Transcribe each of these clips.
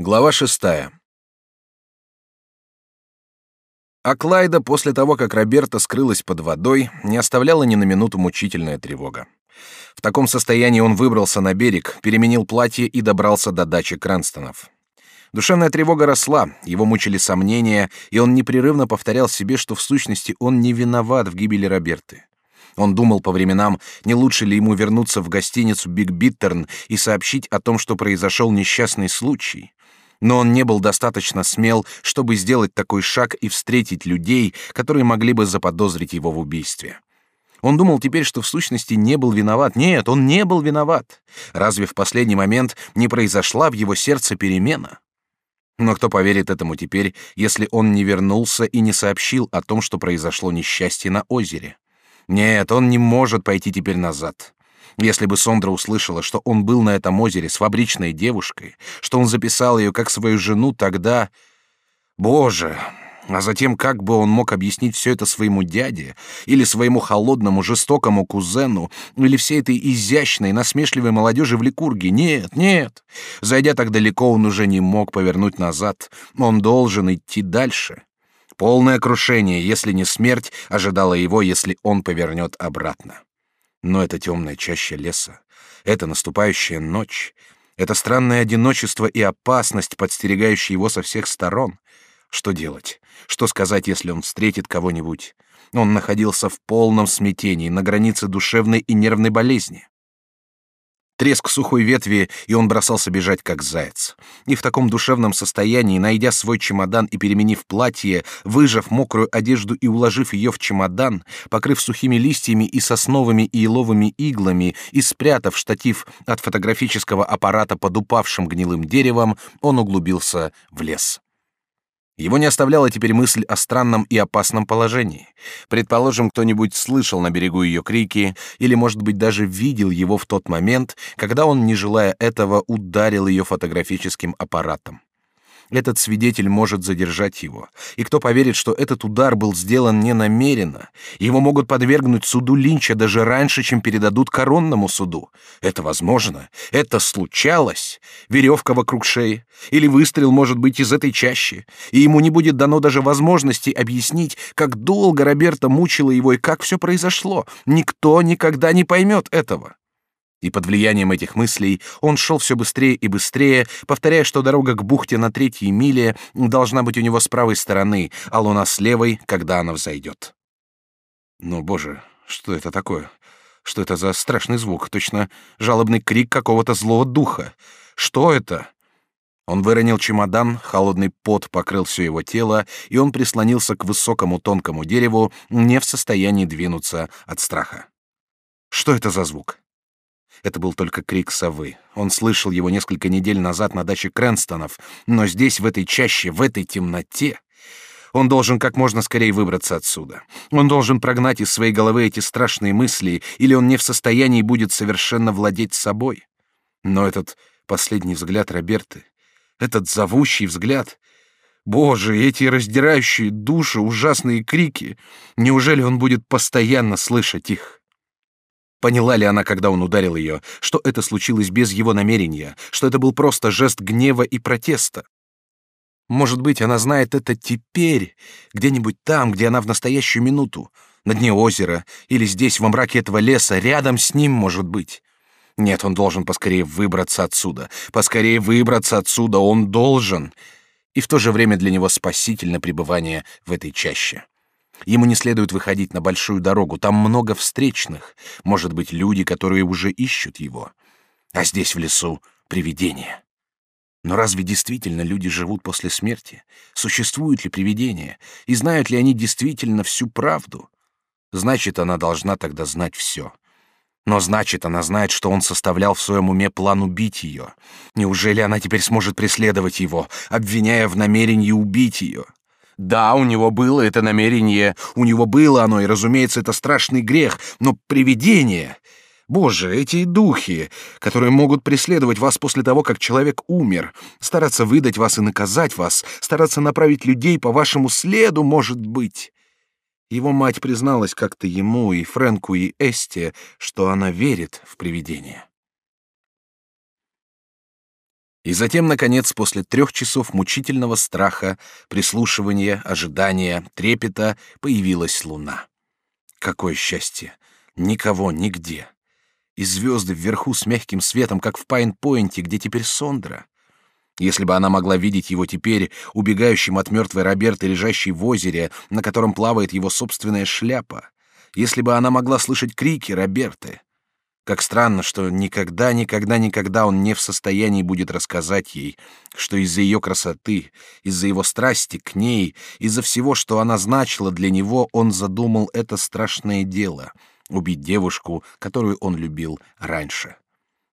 Глава шестая. А Клайда после того, как Роберта скрылась под водой, не оставляла ни на минуту мучительная тревога. В таком состоянии он выбрался на берег, переменил платье и добрался до дачи Кранстонов. Душевная тревога росла, его мучили сомнения, и он непрерывно повторял себе, что в сущности он не виноват в гибели Роберты. Он думал по временам, не лучше ли ему вернуться в гостиницу Биг Биттерн и сообщить о том, что произошел несчастный случай но он не был достаточно смел, чтобы сделать такой шаг и встретить людей, которые могли бы заподозрить его в убийстве. Он думал теперь, что в сущности не был виноват. Нет, он не был виноват. Разве в последний момент не произошла в его сердце перемена? Но кто поверит этому теперь, если он не вернулся и не сообщил о том, что произошло несчастье на озере? Нет, он не может пойти теперь назад. Если бы Сондра услышала, что он был на этом озере с фабричной девушкой, что он записал ее как свою жену, тогда... Боже! А затем как бы он мог объяснить все это своему дяде, или своему холодному, жестокому кузену, или всей этой изящной, насмешливой молодежи в Ликурге? Нет, нет. Зайдя так далеко, он уже не мог повернуть назад. Он должен идти дальше. Полное крушение, если не смерть, ожидала его, если он повернет обратно. Но это темная чаща леса, это наступающая ночь, это странное одиночество и опасность, подстерегающие его со всех сторон. Что делать? Что сказать, если он встретит кого-нибудь? Он находился в полном смятении, на границе душевной и нервной болезни треск сухой ветви, и он бросался бежать как заяц. И в таком душевном состоянии, найдя свой чемодан и переменив платье, выжав мокрую одежду и уложив ее в чемодан, покрыв сухими листьями и сосновыми и еловыми иглами и спрятав штатив от фотографического аппарата под упавшим гнилым деревом, он углубился в лес. Его не оставляла теперь мысль о странном и опасном положении. Предположим, кто-нибудь слышал на берегу ее крики или, может быть, даже видел его в тот момент, когда он, не желая этого, ударил ее фотографическим аппаратом. Этот свидетель может задержать его. И кто поверит, что этот удар был сделан не намеренно? Его могут подвергнуть суду Линча даже раньше, чем передадут коронному суду. Это возможно. Это случалось. Веревка вокруг шеи. Или выстрел может быть из этой чащи. И ему не будет дано даже возможности объяснить, как долго Роберта мучила его и как все произошло. Никто никогда не поймет этого. И под влиянием этих мыслей он шел все быстрее и быстрее, повторяя, что дорога к бухте на третьей миле должна быть у него с правой стороны, а луна с левой, когда она взойдет. Но, боже, что это такое? Что это за страшный звук? Точно жалобный крик какого-то злого духа. Что это? Он выронил чемодан, холодный пот покрыл все его тело, и он прислонился к высокому тонкому дереву, не в состоянии двинуться от страха. Что это за звук? Это был только крик совы. Он слышал его несколько недель назад на даче Крэнстонов, но здесь, в этой чаще, в этой темноте... Он должен как можно скорее выбраться отсюда. Он должен прогнать из своей головы эти страшные мысли, или он не в состоянии будет совершенно владеть собой. Но этот последний взгляд Роберты, этот зовущий взгляд... Боже, эти раздирающие душу ужасные крики! Неужели он будет постоянно слышать их? Поняла ли она, когда он ударил ее, что это случилось без его намерения, что это был просто жест гнева и протеста? Может быть, она знает это теперь, где-нибудь там, где она в настоящую минуту, на дне озера или здесь, во мраке этого леса, рядом с ним, может быть. Нет, он должен поскорее выбраться отсюда. Поскорее выбраться отсюда он должен. И в то же время для него спасительно пребывание в этой чаще. Ему не следует выходить на большую дорогу, там много встречных, может быть, люди, которые уже ищут его. А здесь в лесу привидения. Но разве действительно люди живут после смерти? Существуют ли привидения? И знают ли они действительно всю правду? Значит, она должна тогда знать все. Но значит, она знает, что он составлял в своем уме план убить ее. Неужели она теперь сможет преследовать его, обвиняя в намерении убить ее? Да, у него было это намерение, у него было оно, и, разумеется, это страшный грех, но привидение... Боже, эти духи, которые могут преследовать вас после того, как человек умер, стараться выдать вас и наказать вас, стараться направить людей по вашему следу, может быть. Его мать призналась как-то ему и Фрэнку и Эсте, что она верит в привидения. И затем, наконец, после трех часов мучительного страха, прислушивания, ожидания, трепета, появилась луна. Какое счастье! Никого нигде. И звезды вверху с мягким светом, как в Пайн-Пойнте, где теперь Сондра. Если бы она могла видеть его теперь, убегающим от мертвой Роберты, лежащей в озере, на котором плавает его собственная шляпа, если бы она могла слышать крики Роберты, как странно, что никогда, никогда, никогда он не в состоянии будет рассказать ей, что из-за ее красоты, из-за его страсти к ней, из-за всего, что она значила для него, он задумал это страшное дело — убить девушку, которую он любил раньше.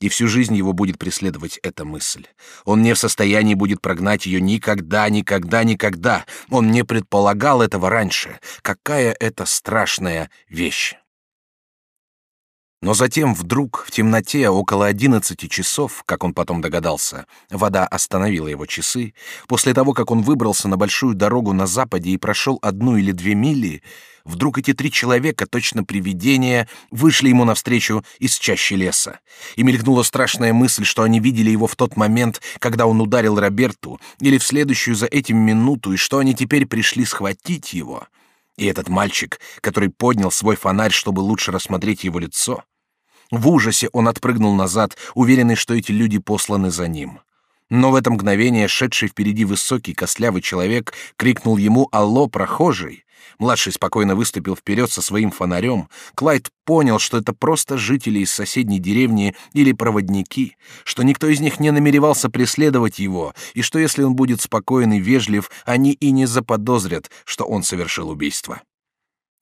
И всю жизнь его будет преследовать эта мысль. Он не в состоянии будет прогнать ее никогда, никогда, никогда. Он не предполагал этого раньше. Какая это страшная вещь! Но затем вдруг в темноте около одиннадцати часов, как он потом догадался, вода остановила его часы, после того, как он выбрался на большую дорогу на западе и прошел одну или две мили, вдруг эти три человека, точно привидения, вышли ему навстречу из чащи леса. И мелькнула страшная мысль, что они видели его в тот момент, когда он ударил Роберту, или в следующую за этим минуту, и что они теперь пришли схватить его. И этот мальчик, который поднял свой фонарь, чтобы лучше рассмотреть его лицо, в ужасе он отпрыгнул назад, уверенный, что эти люди посланы за ним. Но в это мгновение шедший впереди высокий костлявый человек крикнул ему «Алло, прохожий!». Младший спокойно выступил вперед со своим фонарем. Клайд понял, что это просто жители из соседней деревни или проводники, что никто из них не намеревался преследовать его, и что если он будет спокоен и вежлив, они и не заподозрят, что он совершил убийство.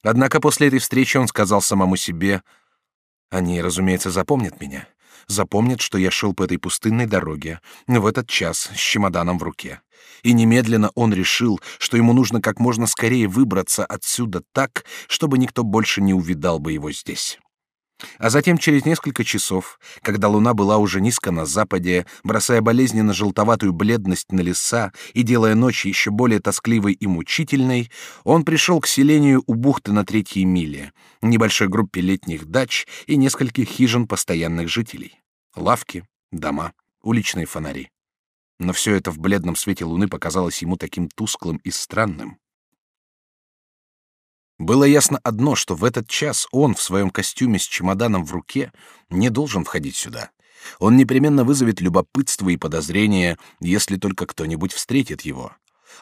Однако после этой встречи он сказал самому себе они, разумеется, запомнят меня. Запомнят, что я шел по этой пустынной дороге в этот час с чемоданом в руке. И немедленно он решил, что ему нужно как можно скорее выбраться отсюда так, чтобы никто больше не увидал бы его здесь. А затем через несколько часов, когда луна была уже низко на западе, бросая болезненно желтоватую бледность на леса и делая ночь еще более тоскливой и мучительной, он пришел к селению у бухты на третьей миле, небольшой группе летних дач и нескольких хижин постоянных жителей. Лавки, дома, уличные фонари. Но все это в бледном свете луны показалось ему таким тусклым и странным. Было ясно одно, что в этот час он в своем костюме с чемоданом в руке не должен входить сюда. Он непременно вызовет любопытство и подозрение, если только кто-нибудь встретит его.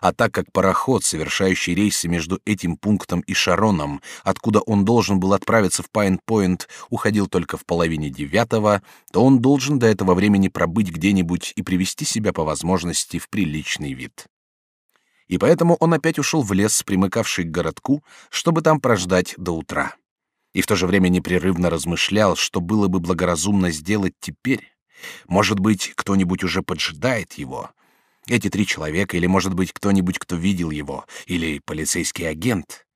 А так как пароход, совершающий рейсы между этим пунктом и Шароном, откуда он должен был отправиться в Пайн-Пойнт, уходил только в половине девятого, то он должен до этого времени пробыть где-нибудь и привести себя по возможности в приличный вид и поэтому он опять ушел в лес, примыкавший к городку, чтобы там прождать до утра. И в то же время непрерывно размышлял, что было бы благоразумно сделать теперь. Может быть, кто-нибудь уже поджидает его. Эти три человека, или, может быть, кто-нибудь, кто видел его, или полицейский агент.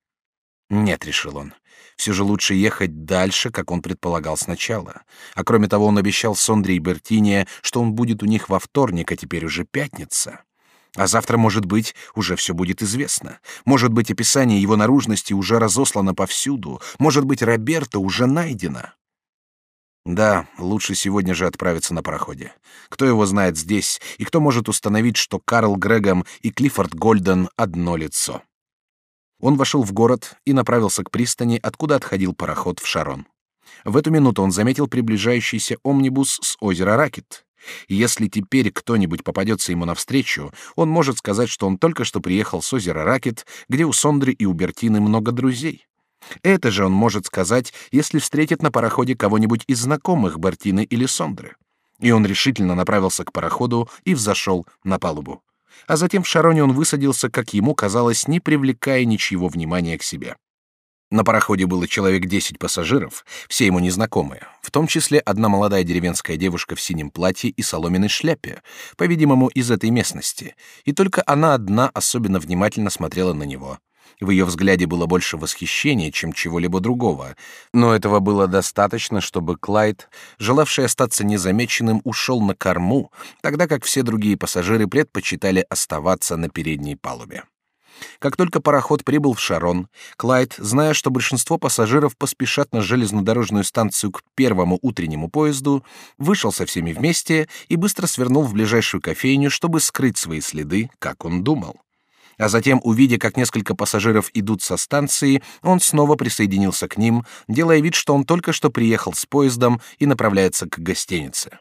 Нет, решил он. Все же лучше ехать дальше, как он предполагал сначала. А кроме того, он обещал Сондре и Бертине, что он будет у них во вторник, а теперь уже пятница. А завтра, может быть, уже все будет известно. Может быть, описание его наружности уже разослано повсюду. Может быть, Роберта уже найдена. Да, лучше сегодня же отправиться на пароходе. Кто его знает здесь, и кто может установить, что Карл Грегом и Клиффорд Гольден одно лицо? Он вошел в город и направился к пристани, откуда отходил пароход в Шарон. В эту минуту он заметил приближающийся омнибус с озера Ракет. Если теперь кто-нибудь попадется ему навстречу, он может сказать, что он только что приехал с озера Ракет, где у Сондры и у Бертины много друзей. Это же он может сказать, если встретит на пароходе кого-нибудь из знакомых Бертины или Сондры. И он решительно направился к пароходу и взошел на палубу. А затем в Шароне он высадился, как ему казалось, не привлекая ничьего внимания к себе. На пароходе было человек десять пассажиров, все ему незнакомые, в том числе одна молодая деревенская девушка в синем платье и соломенной шляпе, по-видимому, из этой местности, и только она одна особенно внимательно смотрела на него. В ее взгляде было больше восхищения, чем чего-либо другого, но этого было достаточно, чтобы Клайд, желавший остаться незамеченным, ушел на корму, тогда как все другие пассажиры предпочитали оставаться на передней палубе. Как только пароход прибыл в Шарон, Клайд, зная, что большинство пассажиров поспешат на железнодорожную станцию к первому утреннему поезду, вышел со всеми вместе и быстро свернул в ближайшую кофейню, чтобы скрыть свои следы, как он думал. А затем, увидя, как несколько пассажиров идут со станции, он снова присоединился к ним, делая вид, что он только что приехал с поездом и направляется к гостинице.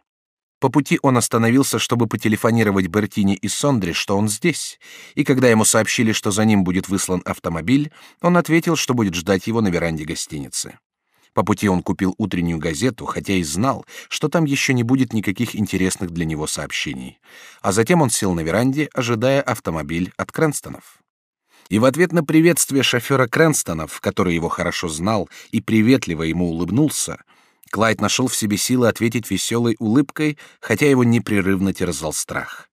По пути он остановился, чтобы потелефонировать Бертини и Сондре, что он здесь, и когда ему сообщили, что за ним будет выслан автомобиль, он ответил, что будет ждать его на веранде гостиницы. По пути он купил утреннюю газету, хотя и знал, что там еще не будет никаких интересных для него сообщений. А затем он сел на веранде, ожидая автомобиль от Крэнстонов. И в ответ на приветствие шофера Крэнстонов, который его хорошо знал и приветливо ему улыбнулся, Клайд нашел в себе силы ответить веселой улыбкой, хотя его непрерывно терзал страх.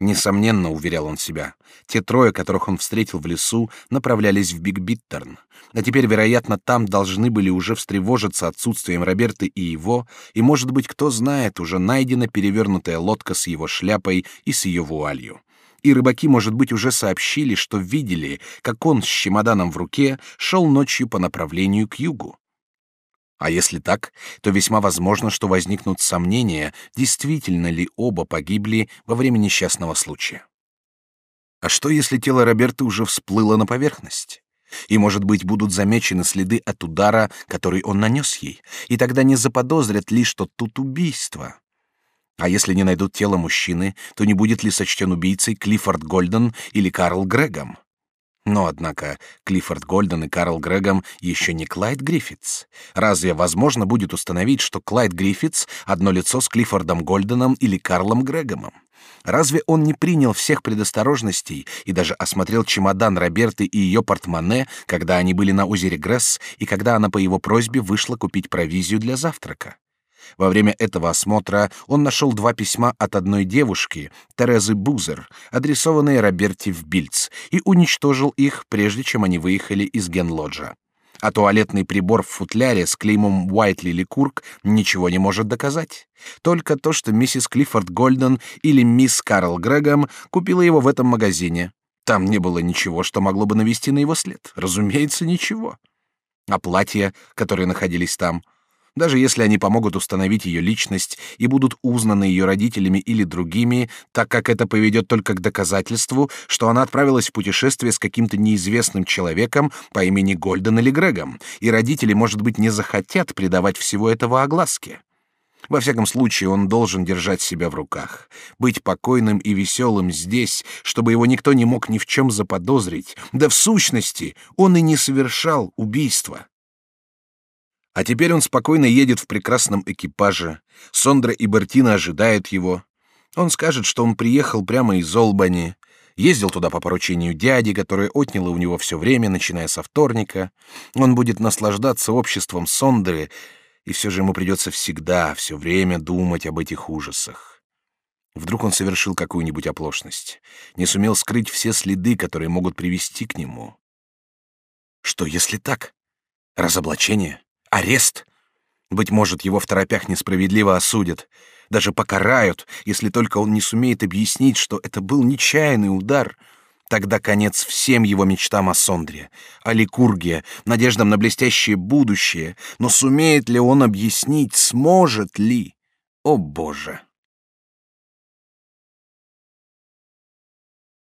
Несомненно, уверял он себя, те трое, которых он встретил в лесу, направлялись в Биг Биттерн, а теперь, вероятно, там должны были уже встревожиться отсутствием Роберта и его, и, может быть, кто знает, уже найдена перевернутая лодка с его шляпой и с ее вуалью. И рыбаки, может быть, уже сообщили, что видели, как он с чемоданом в руке шел ночью по направлению к югу. А если так, то весьма возможно, что возникнут сомнения, действительно ли оба погибли во время несчастного случая. А что, если тело Роберта уже всплыло на поверхность? И, может быть, будут замечены следы от удара, который он нанес ей, и тогда не заподозрят ли, что тут убийство. А если не найдут тело мужчины, то не будет ли сочтен убийцей Клиффорд Гольден или Карл Грегом? Но, однако, Клиффорд Гольден и Карл Грегом еще не Клайд Гриффитс. Разве возможно будет установить, что Клайд Гриффитс — одно лицо с Клиффордом Гольденом или Карлом Грегомом? Разве он не принял всех предосторожностей и даже осмотрел чемодан Роберты и ее портмоне, когда они были на озере Гресс и когда она по его просьбе вышла купить провизию для завтрака? Во время этого осмотра он нашел два письма от одной девушки, Терезы Бузер, адресованные Роберте в Бильц, и уничтожил их, прежде чем они выехали из Генлоджа. А туалетный прибор в футляре с клеймом Уайтли Ликург ничего не может доказать. Только то, что миссис Клиффорд Гольден или мисс Карл Грегом купила его в этом магазине. Там не было ничего, что могло бы навести на его след. Разумеется, ничего. А платья, которые находились там — даже если они помогут установить ее личность и будут узнаны ее родителями или другими, так как это поведет только к доказательству, что она отправилась в путешествие с каким-то неизвестным человеком по имени Гольден или Грегом, и родители, может быть, не захотят придавать всего этого огласке. Во всяком случае, он должен держать себя в руках, быть покойным и веселым здесь, чтобы его никто не мог ни в чем заподозрить. Да в сущности, он и не совершал убийства. А теперь он спокойно едет в прекрасном экипаже. Сондра и Бертина ожидают его. Он скажет, что он приехал прямо из Олбани, ездил туда по поручению дяди, которое отняло у него все время, начиная со вторника. Он будет наслаждаться обществом Сондры, и все же ему придется всегда, все время думать об этих ужасах. Вдруг он совершил какую-нибудь оплошность, не сумел скрыть все следы, которые могут привести к нему. Что, если так? Разоблачение? Арест? Быть может, его в торопях несправедливо осудят, даже покарают, если только он не сумеет объяснить, что это был нечаянный удар. Тогда конец всем его мечтам о Сондре, о Ликурге, надеждам на блестящее будущее. Но сумеет ли он объяснить, сможет ли? О, Боже!